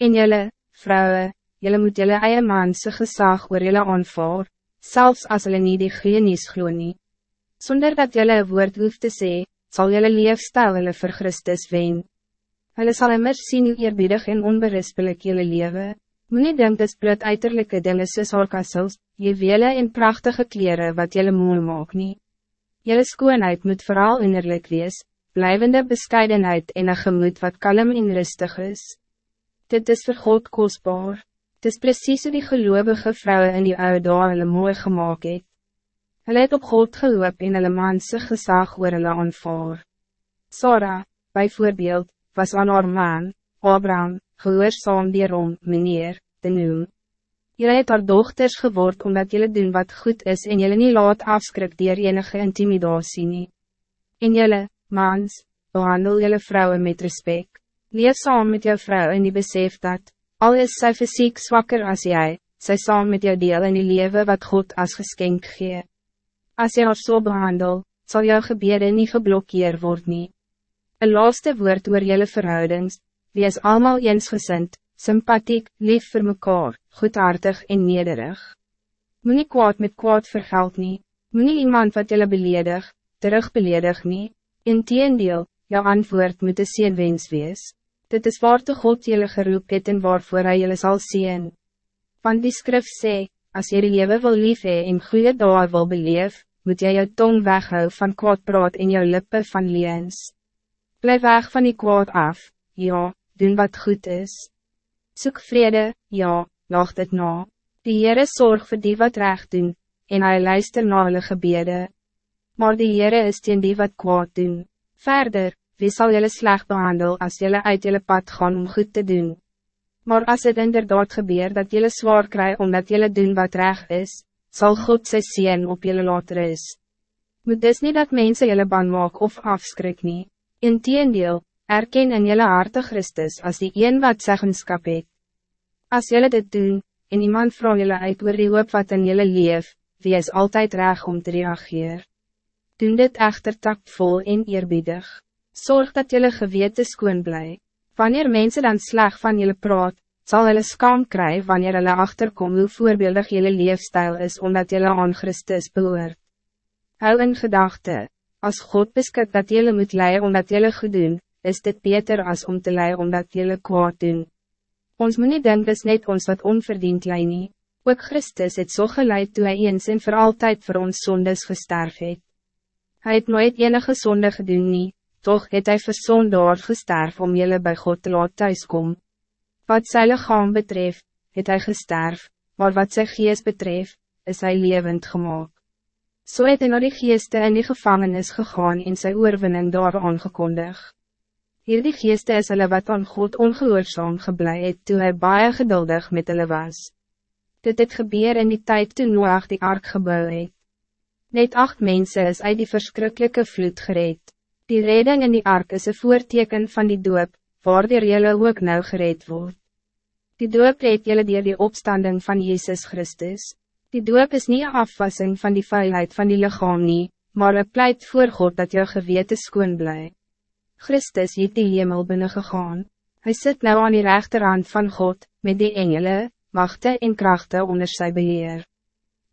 En jelle, vrouwen, jelle moet jelle eie manse gezag oor jelle aanvaar, zelfs als hulle nie die genies glo nie. Zonder dat jelle een woord hoeft te sê, sal jelle leefstijl hulle vir Christus wen. Hulle sal immer sien hoe eerbiedig en onberispelijk jelle lewe. Moet nie denk dis bloot uiterlijke dinge soos orkassels, juwele en prachtige kleren wat jelle mooi maak nie. Jelle skoonheid moet vooral innerlijk wees, blijvende bescheidenheid en een gemoed wat kalm en rustig is. Dit is vir God kostbaar. Het is precies die gelovige vrouwen in die oude dae hulle mooi gemaakt het. Hulle het op God geloop en hulle manse gesag oor hulle aanvaar. Sarah, bijvoorbeeld, was aan haar man, Abraham, gehoorzaam dierom, meneer, te noem. Julle het haar dochters geword omdat jullie doen wat goed is en jullie niet laat afskrik dier enige intimidatie nie. En jullie, mans, behandel jullie vrouwen met respect. Leef saam met jou vrouw in die besef dat, al is sy fysiek zwakker als jij, sy saam met jou deel in die leven wat God als geskenk gee. Als jy haar so behandel, zal jou gebede niet geblokkeerd worden. Nie. Een laaste woord oor jylle verhoudings, wie is allemaal eensgezind, sympathiek, lief voor mekaar, goedhartig en nederig. Moet nie kwaad met kwaad vergeld nie, moet nie iemand wat jylle beledig, terug beledig nie, in teendeel, jou antwoord moet een seenwens wees. Dit is waar te God jullie geroep het en waarvoor hij jullie zal zien. Van die skrif sê, als je die leven wil lief hee en goede dae wil beleef, moet jy jou tong weghou van kwaad praat en jou lippen van leens. Blijf weg van die kwaad af, ja, doen wat goed is. Soek vrede, ja, lacht het na. Die Heere zorg voor die wat recht doen, en hij luister na hulle gebede. Maar die Heere is teen die wat kwaad doen. Verder, wie zal jullie slecht behandelen als jullie uit jullie pad gaan om goed te doen? Maar als het inderdaad gebeurt dat jullie zwaar krijgen omdat jullie doen wat recht is, zal God sy zien op jullie later is. Moet dus niet dat mensen jullie bang maak of afskrik nie. Inteendeel, erken in jullie harte Christus als die een wat zeggenskap het. Als jullie dit doen, en iemand vraagt jullie uit oor die hoop wat in jullie leef, wie is altijd recht om te reageren. Doen dit echter tactvol en eerbiedig. Zorg dat jullie gewete skoon bly. Wanneer mensen dan slag van jullie praat, zal jullie skam krijgen wanneer jullie achterkom hoe voorbeeldig jullie leefstijl is omdat jullie aan Christus behoort. Hou in gedachte, als God beskik dat jullie moet leiden omdat jullie goed doen, is dit beter als om te leiden omdat jullie kwaad doen. Ons moet niet denken is net ons wat onverdiend lei nie. Ook Christus het so geleid toe hy eens en voor altijd voor ons zondes gesterf het. Hy het nooit enige zonde gedoen nie, toch het hij verzoon door gesterf om jullie bij God te laat thuiskom. Wat sy lichaam betreft, het hij gesterf, maar wat sy geest betreft, is hij levend gemaakt. So het hy na die geeste in die gevangenis gegaan en sy oorwinning daar aangekondig. Hier die geeste is hulle wat aan God ongehoorzaam geblei het toe hy baie geduldig met hulle was. Dit het gebeur in die tijd toen Noach die ark gebouw het. Net acht mensen is uit die verschrikkelijke vloed gereed. Die redding in die ark is een voorteken van die doop, waardoor jylle ook nou gereed word. Die doop reed jylle dier die opstanding van Jezus Christus. Die doop is niet een afwassing van die vuilheid van die lichaam nie, maar een pleit voor God dat jou gewete skoon bly. Christus het die hemel binnengegaan. Hij zit nou aan die rechterhand van God, met die engelen, machten en krachten onder zijn beheer.